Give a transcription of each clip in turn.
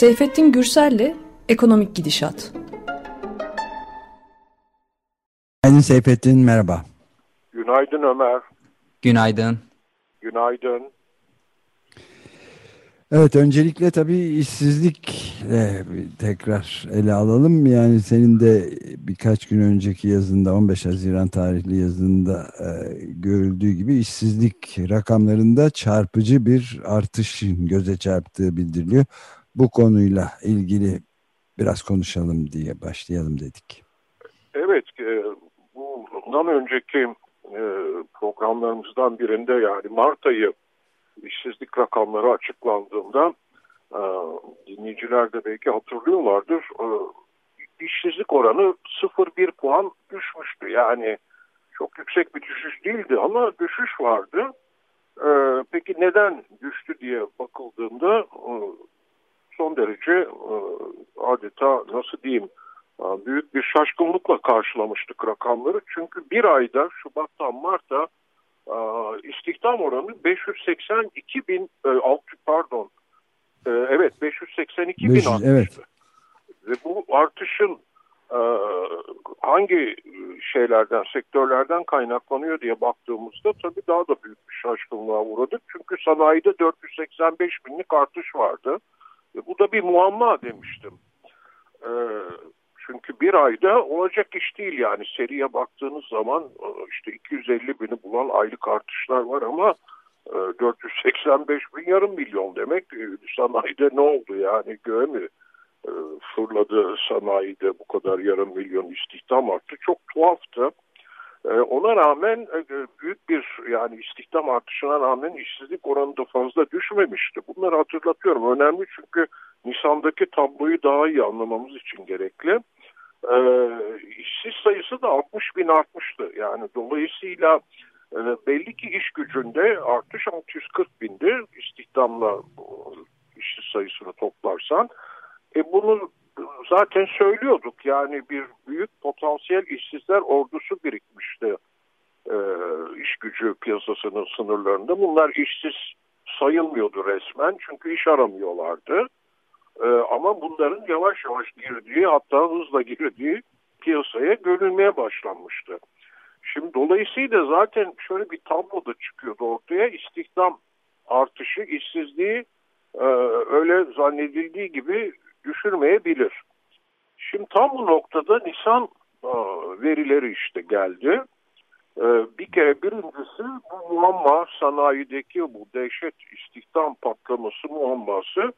Seyfettin Gürsel'le Ekonomik Gidişat. Günaydın Seyfettin, merhaba. Günaydın Ömer. Günaydın. Günaydın. Evet öncelikle tabii işsizlikle tekrar ele alalım. Yani senin de birkaç gün önceki yazında 15 Haziran tarihli yazında e, görüldüğü gibi işsizlik rakamlarında çarpıcı bir artışın göze çarptığı bildiriliyor. Bu konuyla ilgili biraz konuşalım diye başlayalım dedik. Evet e, bundan önceki e, programlarımızdan birinde yani Mart ayı işsizlik rakamları açıklandığında e, dinleyiciler de belki hatırlıyorlardır. E, işsizlik oranı 0,1 puan düşmüştü. Yani çok yüksek bir düşüş değildi ama düşüş vardı. E, peki neden düştü diye bakıldığında e, son derece e, adeta nasıl diyeyim e, büyük bir şaşkınlıkla karşılamıştık rakamları. Çünkü bir ayda Şubat'tan Mart'a istihdam oranı 582 bin e, pardon e, evet 582 bin artmıştı. Evet. Ve bu artışın e, hangi şeylerden, sektörlerden kaynaklanıyor diye baktığımızda tabii daha da büyük bir şaşkınlığa uğradık. Çünkü sanayide 485 binlik artış vardı. E, bu da bir muamma demiştim. E, çünkü bir ayda olacak iş değil yani seriye baktığınız zaman e, işte 250 bini bulan aylık artışlar var ama 485 e, bin yarım milyon demek e, sanayide ne oldu yani göğe mi fırladı sanayide bu kadar yarım milyon istihdam arttı çok tuhaftı. Ona rağmen büyük bir yani istihdam artışına rağmen işsizlik oranı da fazla düşmemişti. Bunları hatırlatıyorum. Önemli çünkü Nisan'daki tabloyu daha iyi anlamamız için gerekli e, işsiz sayısı da 60 bin artmıştı. Yani dolayısıyla e, belli ki iş gücünde artış 640 bindi istihdamla e, işsiz sayısını toplarsan. E bunu zaten söylüyorduk yani bir büyük potansiyel işsizler ordusu birikmişti e, iş gücü piyasasının sınırlarında. Bunlar işsiz sayılmıyordu resmen çünkü iş aramıyorlardı. Ee, ama bunların yavaş yavaş girdiği hatta hızla girdiği piyasaya görülmeye başlanmıştı. Şimdi dolayısıyla zaten şöyle bir tablo da çıkıyordu ortaya. İstihdam artışı, işsizliği e, öyle zannedildiği gibi düşürmeyebilir. Şimdi tam bu noktada Nisan e, verileri işte geldi. E, bir kere birincisi bu muamma sanayideki bu dehşet istihdam patlaması muamması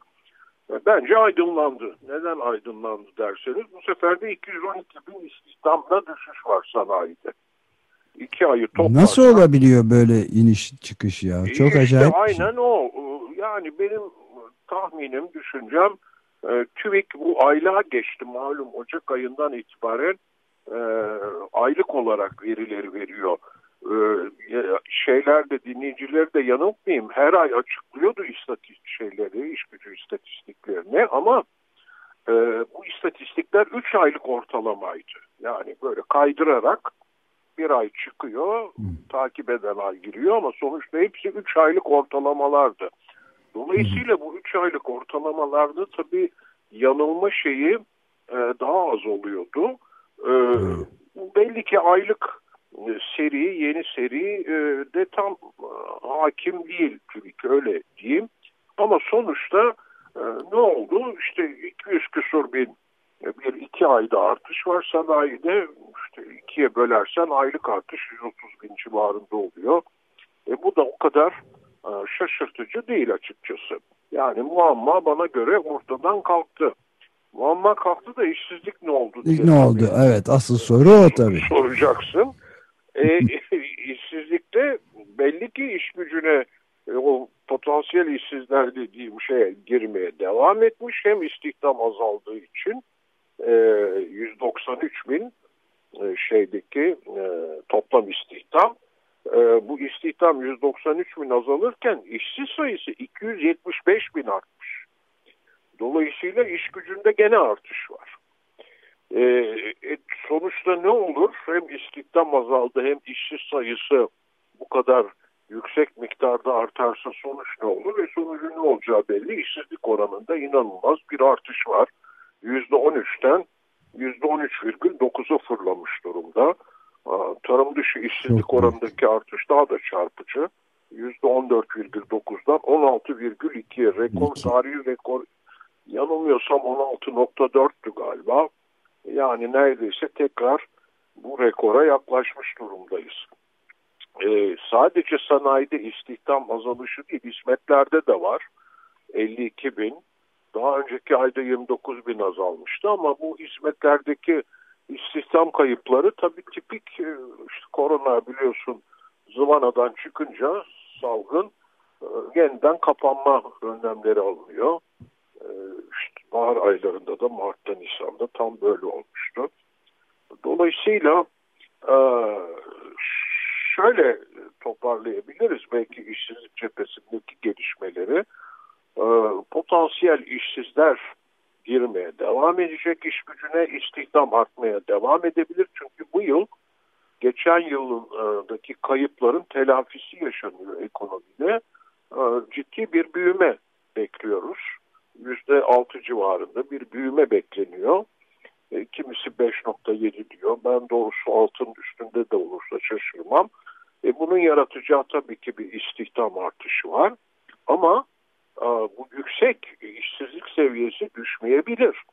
bence aydınlandı. Neden aydınlandı derseniz bu sefer de 212 bin istihdamda düşüş var sanayide. İki ayı toplarsan. Nasıl olabiliyor böyle iniş çıkış ya? Çok işte acayip. Şey. Aynen o. Yani benim tahminim, düşüncem e, TÜİK bu aylığa geçti malum Ocak ayından itibaren e, aylık olarak verileri veriyor e, şeyler de dinleyicileri de yanıltmayayım her ay açıklıyordu istatistik şeyleri, iş gücü istatistiklerini ama e, bu istatistikler 3 aylık ortalamaydı. Yani böyle kaydırarak bir ay çıkıyor, takip eden ay giriyor ama sonuçta hepsi 3 aylık ortalamalardı. Dolayısıyla bu 3 aylık ortalamalarda tabii yanılma şeyi e, daha az oluyordu. E. Belli ki aylık seri, yeni seri e, de tam e, hakim değil Türk öyle diyeyim. Ama sonuçta e, ne oldu? İşte 200 küsur bin bir iki ayda artış var sanayide işte ikiye bölersen aylık artış 130 bin civarında oluyor. E, bu da o kadar şaşırtıcı değil açıkçası. Yani muamma bana göre ortadan kalktı. Muamma kalktı da işsizlik ne oldu diye. Ne oldu? Evet asıl soru o tabii. Soracaksın e, işsizlikte belli ki iş gücüne e, o potansiyel işsizler dediğim şeye girmeye devam etmiş. Hem istihdam azaldığı için e, 193 bin e, şeydeki e, toplam istihdam e, bu istihdam 193 bin azalırken işsiz sayısı 275 bin artmış. Dolayısıyla iş gücünde gene artış var. Ee, e, sonuçta ne olur? Hem istihdam azaldı hem işsiz sayısı bu kadar yüksek miktarda artarsa sonuç ne olur ve sonucun ne olacağı belli. İşsizlik oranında inanılmaz bir artış var. %13'ten %13,9'a fırlamış durumda. Tarım dışı işsizlik oranındaki artış daha da çarpıcı. %14,9'dan 16,2'ye rekor, tarihi rekor yanılmıyorsam 16.4'tü galiba. Yani neredeyse tekrar bu rekora yaklaşmış durumdayız. Ee, sadece sanayide istihdam azalışı değil, hizmetlerde de var. 52 bin, daha önceki ayda 29 bin azalmıştı ama bu hizmetlerdeki istihdam kayıpları tabii tipik e, işte korona biliyorsun zıvanadan çıkınca salgın e, yeniden kapanma önlemleri alınıyor. E, işte bahar aylarında da Mart'ta Nisan'da tam böyle olmuştu. Dolayısıyla şöyle toparlayabiliriz belki işsizlik cephesindeki gelişmeleri. Potansiyel işsizler girmeye devam edecek iş gücüne istihdam artmaya devam edebilir. Çünkü bu yıl geçen yıldaki kayıpların telafisi yaşanıyor ekonomide. Ciddi bir büyüme bekliyoruz. Yüzde altı civarında bir büyüme bekleniyor. E, kimisi 5.7 diyor. Ben doğrusu altın üstünde de olursa şaşırmam. E, bunun yaratacağı tabii ki bir istihdam artışı var. Ama bu yüksek işsizlik seviyesi düşmeyebilir.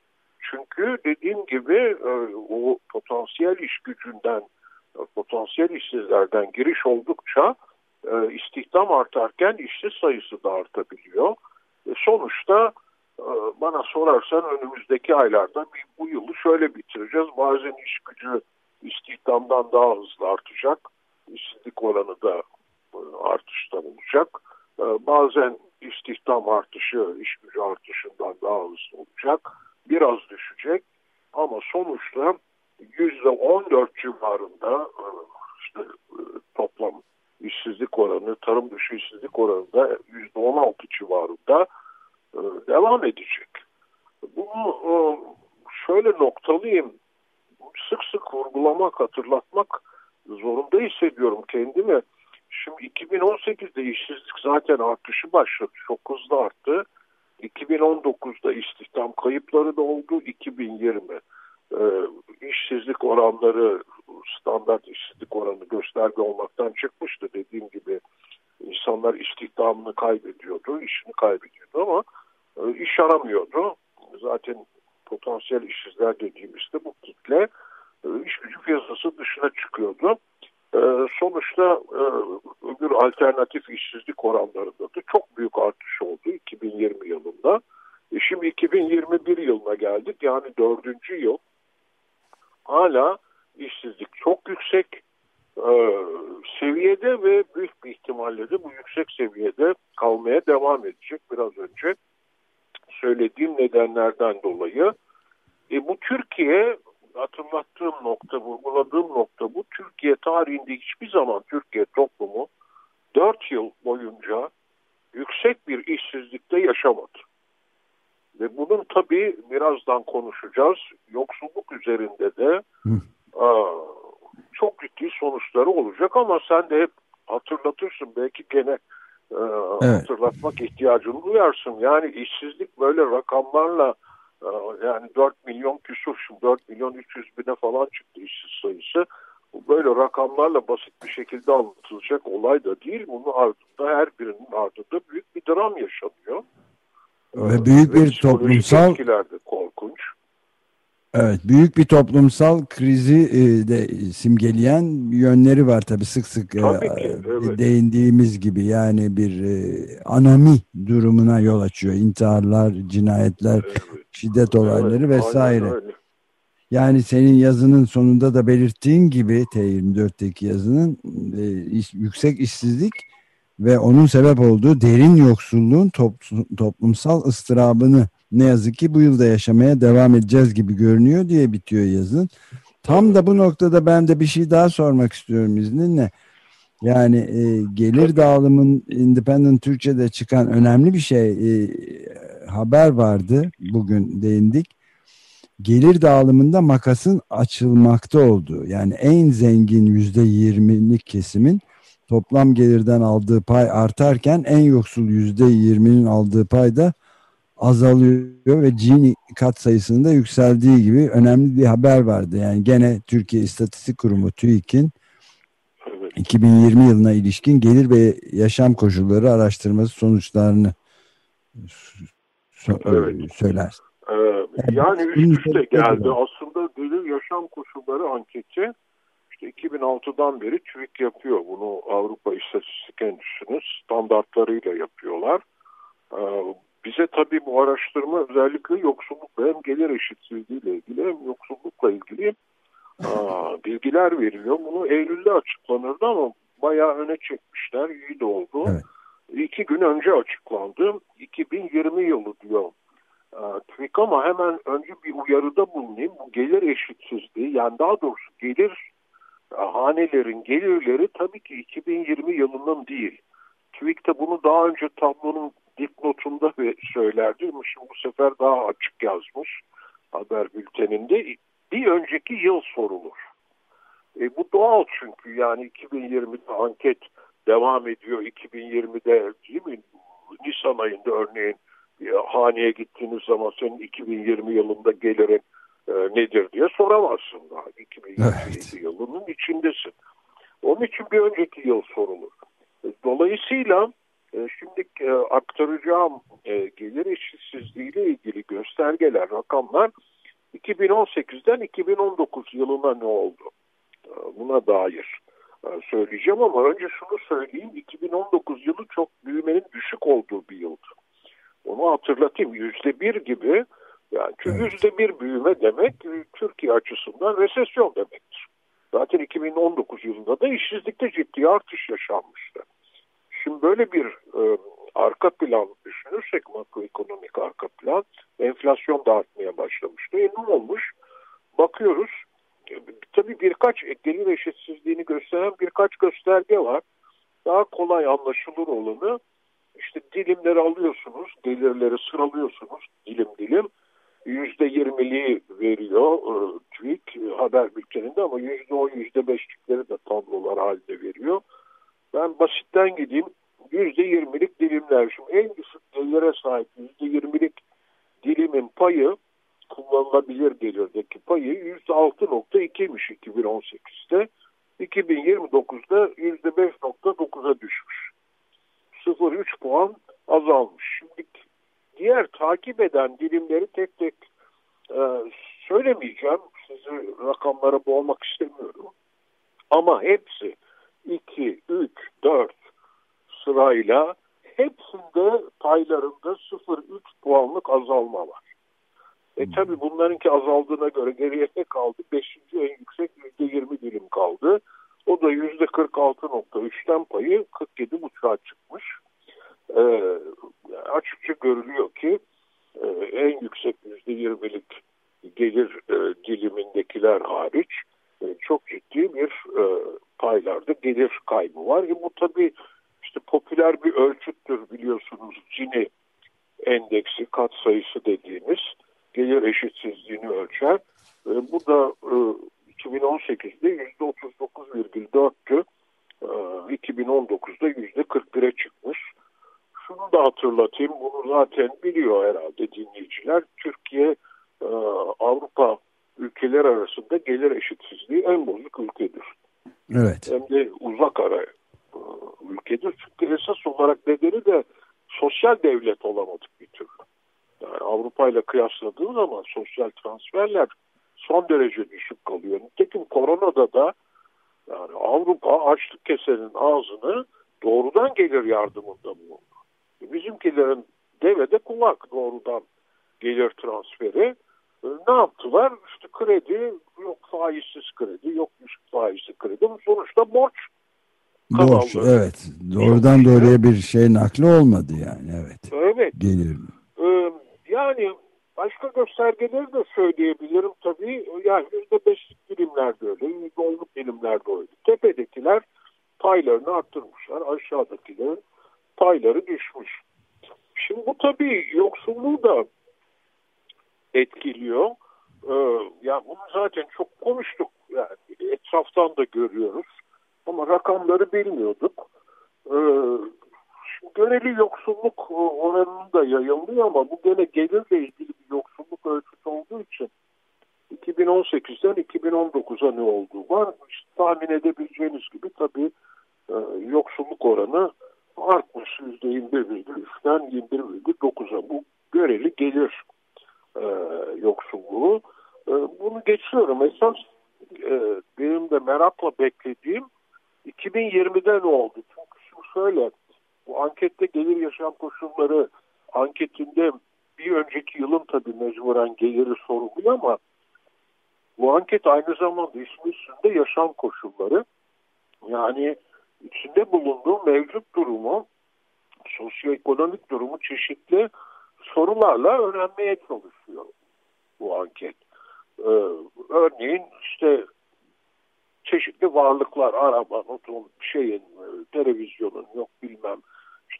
Çünkü dediğim gibi e, o potansiyel iş gücünden, potansiyel işsizlerden giriş oldukça e, istihdam artarken işsiz sayısı da artabiliyor. E, sonuçta bana sorarsan önümüzdeki aylarda bu yılı şöyle bitireceğiz. Bazen iş gücü istihdamdan daha hızlı artacak. İşsizlik oranı da artıştan olacak. Bazen istihdam artışı, iş gücü artışından daha hızlı olacak. Biraz düşecek ama sonuçta yüzde on dört civarında e, işte e, toplam işsizlik oranı, tarım dışı işsizlik oranında yüzde on altı civarında e, devam edecek. Bunu şöyle noktalıyım. Sık sık vurgulamak, hatırlatmak zorunda hissediyorum kendimi. Şimdi 2018'de işsizlik zaten artışı başladı. Çok hızlı arttı. 2019'da istihdam kayıpları da oldu. 2020 e, işsizlik oranları standart işsizlik oranı gösterge olmaktan çıkmıştı. Dediğim gibi insanlar istihdamını kaybediyordu, işini kaybediyordu ama e, iş aramıyordu. Zaten potansiyel işsizler dediğimizde bu kitle e, iş gücü piyasası dışına çıkıyordu. E, sonuçta e, öbür alternatif işsizlik oranlarında da çok büyük artış oldu 2020 yılında. E şimdi 2021 yılına geldik yani dördüncü yıl. Hala işsizlik çok yüksek e, seviyede ve büyük bir ihtimalle de bu yüksek seviyede kalmaya devam edecek biraz önce söylediğim nedenlerden dolayı. E, bu Türkiye hatırlattığım nokta, vurguladığım nokta bu. Türkiye tarihinde hiçbir zaman Türkiye toplumu 4 yıl boyunca yüksek bir işsizlikte yaşamadı. Ve bunun tabii birazdan konuşacağız. Yoksulluk üzerinde de a, çok ciddi sonuçları olacak ama sen de hep hatırlatırsın belki gene e, evet. hatırlatmak ihtiyacını duyarsın. Yani işsizlik böyle rakamlarla yani 4 milyon küsur şimdi 4 milyon 300 bine falan çıktı işsiz sayısı. Bu böyle rakamlarla basit bir şekilde anlatılacak olay da değil. Bunun ardında her birinin ardında büyük bir dram yaşanıyor. Ve büyük bir Ve toplumsal de korkunç. Evet, büyük bir toplumsal krizi e, de simgeleyen yönleri var tabii sık sık e, tabii ki, evet. değindiğimiz gibi yani bir e, anami durumuna yol açıyor. İntiharlar, cinayetler, evet. Şiddet olayları evet, vesaire. Yani senin yazının sonunda da belirttiğin gibi T24'teki yazının yüksek işsizlik ve onun sebep olduğu derin yoksulluğun toplumsal ıstırabını ne yazık ki bu yılda yaşamaya devam edeceğiz gibi görünüyor diye bitiyor yazın. Tam da bu noktada ben de bir şey daha sormak istiyorum izninle. Yani e, gelir dağılımın Independent Türkçe'de çıkan önemli bir şey e, haber vardı. Bugün değindik. Gelir dağılımında makasın açılmakta olduğu yani en zengin yüzde yirmilik kesimin toplam gelirden aldığı pay artarken en yoksul yüzde yirminin aldığı pay da azalıyor ve Gini kat sayısının da yükseldiği gibi önemli bir haber vardı. Yani gene Türkiye İstatistik Kurumu TÜİK'in 2020 yılına ilişkin gelir ve yaşam koşulları araştırması sonuçlarını evet. söyler. Ee, yani üst üste geldi. Aslında gelir yaşam koşulları anketi işte 2006'dan beri TÜİK yapıyor. Bunu Avrupa İstatistik Enstitüsü'nün standartlarıyla yapıyorlar. Ee, bize tabii bu araştırma özellikle yoksullukla hem gelir eşitsizliğiyle ilgili hem yoksullukla ilgili aa, bilgiler veriliyor. Bunu Eylül'de açıklanırdı ama bayağı öne çekmişler. İyi de oldu. Evet. İki gün önce açıklandı. 2020 yılı diyor TÜİK ama hemen önce bir uyarıda bulunayım. Bu gelir eşitsizliği yani daha doğrusu gelir hanelerin gelirleri tabii ki 2020 yılının değil. TÜİK de bunu daha önce tablonun dipnotunda söylerdi ama şimdi bu sefer daha açık yazmış haber bülteninde. Bir önceki yıl sorulur. E, bu doğal çünkü yani 2020'de anket devam ediyor. 2020'de değil mi? Nisan ayında örneğin haneye gittiğiniz zaman senin 2020 yılında gelirin e, nedir diye soramazsın daha. 2027 evet. yılının içindesin. Onun için bir önceki yıl sorulur. Dolayısıyla e, şimdi e, aktaracağım e, gelir eşitsizliği ile ilgili göstergeler, rakamlar 2018'den 2019 yılına ne oldu? E, buna dair e, söyleyeceğim ama önce şunu söyleyeyim. 2019 yılı çok büyümenin düşük olduğu bir yıldı. Onu hatırlatayım. Yüzde bir gibi yani yüzde bir büyüme demek Türkiye açısından resesyon demektir. Zaten 2019 yılında da işsizlikte ciddi artış yaşanmıştı. Şimdi böyle bir e, arka plan düşünürsek makroekonomik arka plan enflasyon da artmaya başlamıştı. E ne olmuş? Bakıyoruz e, tabii birkaç gelir eşitsizliğini gösteren birkaç gösterge var. Daha kolay anlaşılır olanı işte dilimleri alıyorsunuz, gelirleri sıralıyorsunuz dilim dilim. Yüzde yirmiliği veriyor e, TÜİK haber bülteninde ama yüzde on, yüzde beşlikleri de tablolar halinde veriyor. Ben basitten gideyim. Yüzde yirmilik dilimler. Şimdi en düşük gelire sahip yüzde yirmilik dilimin payı kullanılabilir gelirdeki payı yüzde altı nokta ikiymiş 2018'de. 2029'da yüzde beş nokta dokuza düşmüş. 0,3 puan azalmış. Şimdi diğer takip eden dilimleri tek tek e, söylemeyeceğim. Sizi rakamlara boğmak istemiyorum. Ama hepsi 2, 3, 4 sırayla hepsinde paylarında 0,3 puanlık azalma var. E tabi bunlarınki azaldığına göre geriye ne kaldı? Beşinci en yüksek %20 dilim kaldı. O da %46.3'ten payı 47.5'a çıkmış. E, açıkça görülüyor ki e, en yüksek %20'lik gelir e, dilimindekiler hariç e, çok ciddi bir e, paylarda gelir kaybı var. E, bu tabii işte popüler bir ölçüttür biliyorsunuz Gini endeksi kat sayısı dediğimiz gelir eşitsizliğini ölçer. E, bu da e, 2018'de %39,4'tü. E, 2019'da %41'e çıkmış. Şunu da hatırlatayım, bunu zaten biliyor herhalde dinleyiciler. Türkiye e, Avrupa ülkeler arasında gelir eşitsizliği en bozuk ülkedir. Evet. Hem de uzak ara e, ülkedir. Çünkü esas olarak nedeni de sosyal devlet olamadık bir türlü. Yani Avrupa ile zaman sosyal transferler son derece düşük kalıyor. Nitekim koronada da yani Avrupa açlık kesenin ağzını doğrudan gelir yardımında bulundu. Bizimkilerin devede kulak doğrudan gelir transferi. E, ne yaptılar? İşte kredi, yok faizsiz kredi, yok düşük faizli kredi. Sonuçta borç Borç, evet. Doğrudan doğruya bir şey nakli olmadı yani, evet. Evet. Gelir. Başka göstergeleri de söyleyebilirim tabii. Yani yüzde beşlik dilimlerde öyle, yüzde onluk dilimlerde öyle. Tepedekiler paylarını arttırmışlar, aşağıdakilerin payları düşmüş. Şimdi bu tabii yoksulluğu da etkiliyor. Ee, yani bunu zaten çok konuştuk. Yani etraftan da görüyoruz. Ama rakamları bilmiyorduk. Ee, göreli yoksulluk oranını da yayınlıyor ama bu gene gelirle ilgili bir yoksulluk ölçüsü olduğu için 2018'den 2019'a ne olduğu var. İşte tahmin edebileceğiniz gibi tabii e, yoksulluk oranı artmış %21,3'ten 21,9'a. Bu göreli gelir e, yoksulluğu. E, bunu geçiyorum. Esas e, benim de merakla beklediğim 2020'de ne oldu? Çünkü şimdi şöyle bu ankette gelir yaşam koşulları anketinde bir önceki yılın tabii mecburen geliri soruluyor ama bu anket aynı zamanda ismi üstünde yaşam koşulları. Yani içinde bulunduğu mevcut durumu, sosyoekonomik durumu çeşitli sorularla öğrenmeye çalışıyor bu anket. Ee, örneğin işte çeşitli varlıklar, araba, otom, şeyin, e, televizyonun yok bilmem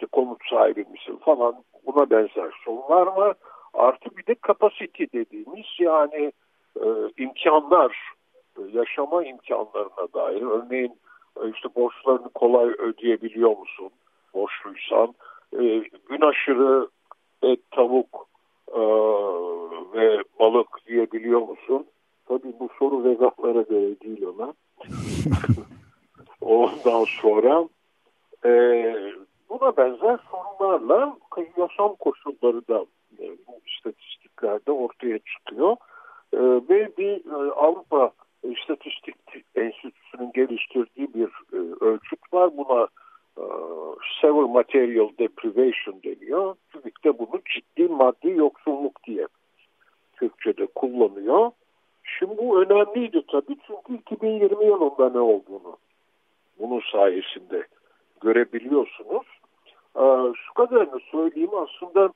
işte konut sahibi misin falan buna benzer sorular var. Artı bir de capacity dediğimiz yani e, imkanlar, e, yaşama imkanlarına dair örneğin e, işte borçlarını kolay ödeyebiliyor musun borçluysan e, gün aşırı et, tavuk e, ve balık yiyebiliyor musun? Tabii bu soru veganlara göre değil ama. Ondan sonra e, buna benzer sorunlarla yaşam koşulları da e, bu istatistiklerde ortaya çıkıyor. E, ve bir e, Avrupa İstatistik Enstitüsü'nün geliştirdiği bir e, ölçüt var. Buna e, Sever Material Deprivation deniyor. TÜBİK de bunu ciddi maddi yoksulluk diye Türkçe'de kullanıyor. Şimdi bu önemliydi tabii çünkü 2020 yılında ne olduğunu bunun sayesinde görebiliyorsunuz. Ee, şu kadarını söyleyeyim aslında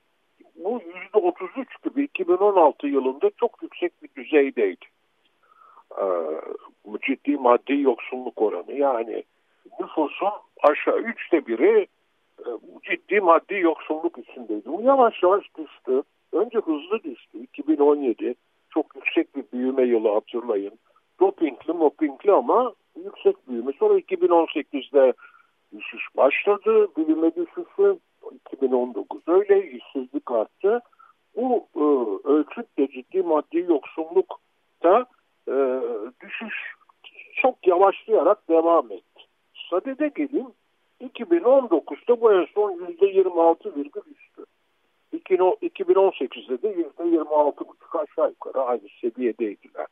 bu %33 gibi 2016 yılında çok yüksek bir düzeydeydi. Ee, bu ciddi maddi yoksulluk oranı yani nüfusun aşağı üçte biri e, ciddi maddi yoksulluk içindeydi. Bu yavaş yavaş düştü. Önce hızlı düştü. 2017 çok yüksek bir büyüme yılı hatırlayın. Dopingli mopingli ama yüksek büyüme. Sonra 2018'de düşüş başladı. Büyüme düşüşü 2019 öyle işsizlik arttı. Bu e, ölçüt de ciddi maddi yoksullukta e, düşüş çok yavaşlayarak devam etti. Sadede gelin 2019'da bu en son %26,3'tü. 2018'de de %26,5 aşağı yukarı aynı seviyedeydiler.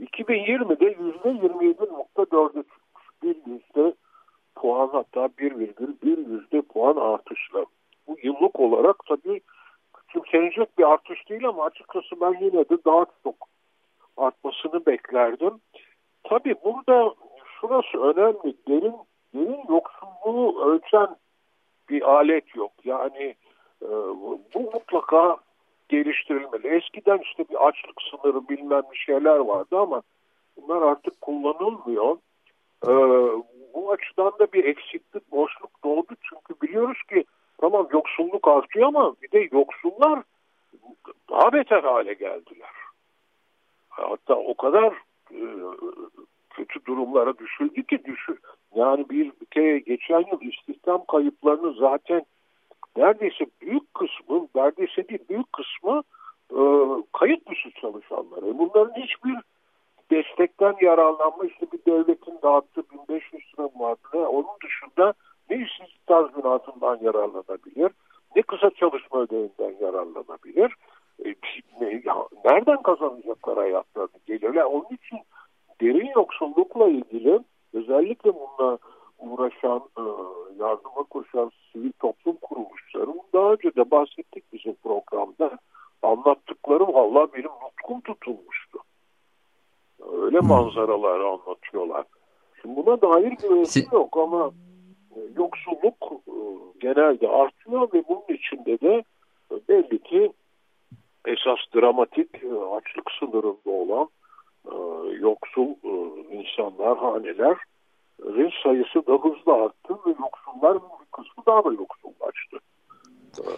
2020'de %27.4'e çıkmış. Bir yüzde puan hatta 1,1 yüzde puan artışla. Bu yıllık olarak tabii küçümsenecek bir artış değil ama açıkçası ben yine de daha çok artmasını beklerdim. Tabii burada şurası önemli. Derin, derin yoksulluğu ölçen bir alet yok. Yani e, bu mutlaka geliştirilmeli. Eskiden işte bir açlık sınırı bilmem bir şeyler vardı ama bunlar artık kullanılmıyor. E, bu açıdan da bir eksiklik, boşluk doğdu. Çünkü biliyoruz ki tamam yoksulluk artıyor ama bir de yoksullar daha beter hale geldiler. Hatta o kadar e, kötü durumlara düşüldü ki düşü yani bir, bir kere geçen yıl istihdam kayıplarını zaten neredeyse büyük kısmı neredeyse değil büyük kısmı e, kayıt dışı çalışanları. Bunların hiçbir destekten yararlanma işte bir devletin dağıttığı 1500 lira vardı. Onun dışında ne işsizlik tazminatından yararlanabilir ne kısa çalışma ödeğinden yararlanabilir. E, nereden kazanacaklar hayatlarını gelirler? Onun için derin yoksullukla ilgili özellikle bununla uğraşan, e, yardıma koşan sivil toplum kuruluşları daha önce de bahsettik bizim programda. Anlattıklarım Allah benim nutkum tutulmuştu. Öyle manzaraları anlatıyorlar. Dair bir ölçü yok ama e, yoksulluk e, genelde artıyor ve bunun içinde de belli ki esas dramatik açlık sınırında olan yoksul insanlar, haneler sayısı da hızla arttı ve yoksullar bir kısmı daha da yoksullaştı.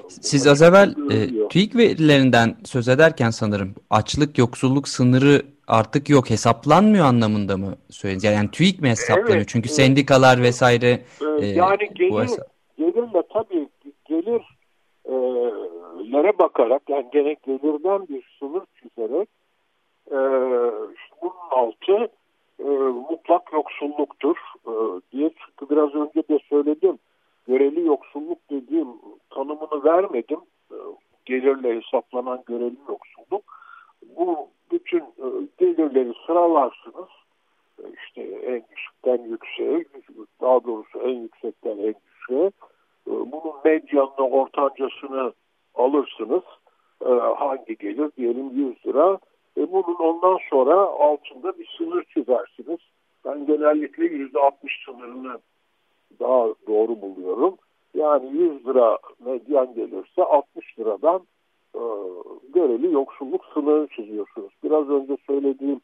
Siz az evvel e, TÜİK verilerinden söz ederken sanırım açlık yoksulluk sınırı artık yok hesaplanmıyor anlamında mı söyleyeceğiz? Yani TÜİK mi hesaplanıyor? Evet, Çünkü sendikalar vesaire e, yani gelir, gelirle tabii gelirlere bakarak yani gene gelirden bir sınır çizerek e, bunun altı e, mutlak yoksulluktur e, diye çıktı. Biraz önce de söyledim. Göreli yoksulluk dediğim tanımını vermedim. E, gelirle hesaplanan göreli yoksulluk. Bu bütün e, gelirleri sıralarsınız. E, işte en düşükten yükseğe, daha doğrusu en yüksekten en düşüğe. E, bunun medyanını, ortancasını alırsınız. Hangi gelir? Diyelim 100 lira. E, bunun ondan sonra altında bir sınır çizersiniz. Ben genellikle %60 sınırını daha doğru buluyorum. Yani 100 lira medyan gelirse 60 liradan göreli yoksulluk sınırı çiziyorsunuz. Biraz önce söylediğim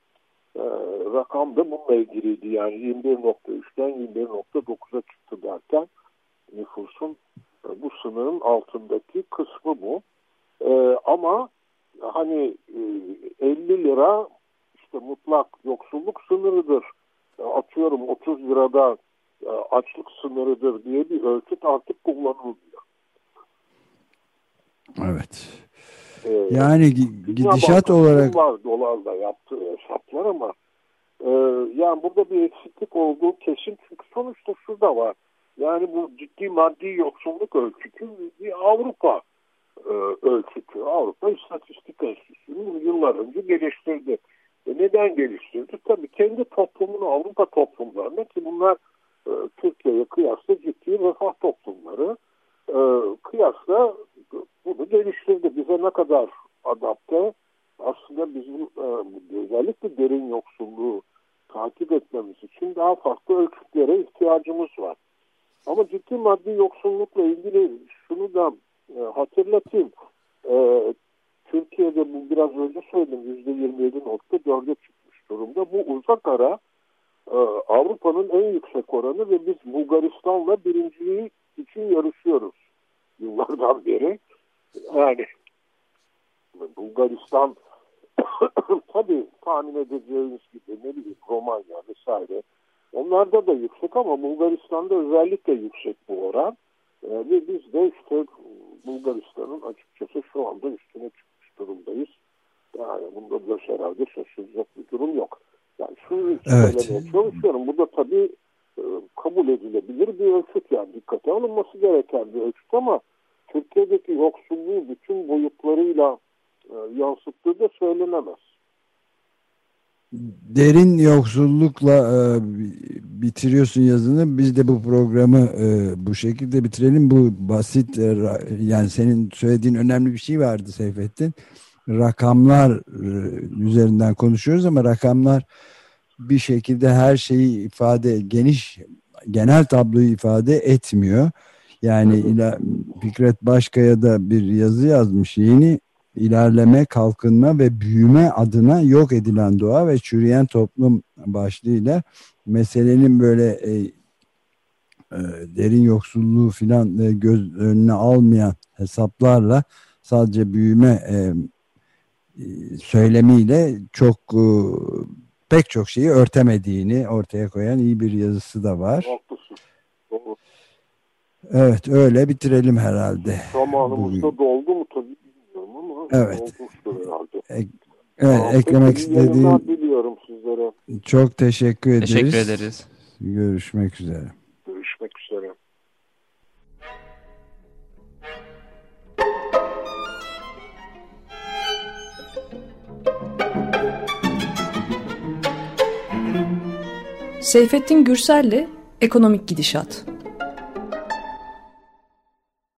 e, rakam da bununla ilgiliydi. Yani 21.3'ten 21.9'a çıktı derken nüfusun e, bu sınırın altındaki kısmı bu. E, ama hani e, 50 lira işte mutlak yoksulluk sınırıdır. E, atıyorum 30 lirada e, açlık sınırıdır diye bir ölçüt artık kullanılmıyor. Evet. Ee, yani gidişat olarak var dolarla yaptığı hesaplar ama e, yani burada bir eksiklik olduğu kesin çünkü sonuçta şu da var. Yani bu ciddi maddi yoksulluk ölçütü bir Avrupa e, ölçütü. Avrupa İstatistik Enstitüsü'nü yıllar önce geliştirdi. E neden geliştirdi? Tabii kendi toplumunu Avrupa toplumlarına ki bunlar e, Türkiye'ye kıyasla ciddi refah toplumları e, kıyasla bunu geliştirdi. Bize ne kadar adapte aslında bizim e, özellikle derin yoksulluğu takip etmemiz için daha farklı ölçütlere ihtiyacımız var. Ama ciddi maddi yoksullukla ilgili şunu da e, hatırlatayım. E, Türkiye'de bu biraz önce söyledim %27.4'e çıkmış durumda. Bu uzak ara Avrupa'nın en yüksek oranı ve biz Bulgaristan'la birinciliği için yarışıyoruz yıllardan beri. Yani Bulgaristan tabii tahmin edeceğiniz gibi ne bileyim Romanya vesaire Onlarda da yüksek ama Bulgaristan'da özellikle yüksek bu oran. Ve biz de işte Bulgaristan'ın açıkçası şu anda üstüne çıkmış durumdayız. Yani bunda da herhalde şaşıracak bir durum yok. Yani şunu evet. söylemeye çalışıyorum. Bu da tabii kabul edilebilir bir ölçüt yani dikkate alınması gereken bir ölçüt ama Türkiye'deki yoksulluğu bütün boyutlarıyla e, yansıttığı da söylenemez derin yoksullukla e, bitiriyorsun yazını. Biz de bu programı e, bu şekilde bitirelim. Bu basit e, yani senin söylediğin önemli bir şey vardı Seyfettin. Rakamlar e, üzerinden konuşuyoruz ama rakamlar bir şekilde her şeyi ifade geniş genel tabloyu ifade etmiyor. Yani ila, Fikret Başkaya da bir yazı yazmış yeni ilerleme, kalkınma ve büyüme adına yok edilen doğa ve çürüyen toplum başlığıyla meselenin böyle e, e, derin yoksulluğu filan e, göz önüne almayan hesaplarla sadece büyüme e, e söylemiyle çok e, pek çok şeyi örtemediğini ortaya koyan iyi bir yazısı da var. Evet öyle bitirelim herhalde. Zamanımız da doldu mu tabii Evet. Ek, evet, Aa, eklemek istediğim biliyorum sizlere. Çok teşekkür ederiz. Teşekkür ederiz. Görüşmek üzere. Seyfettin Gürsel'le Ekonomik Gidişat.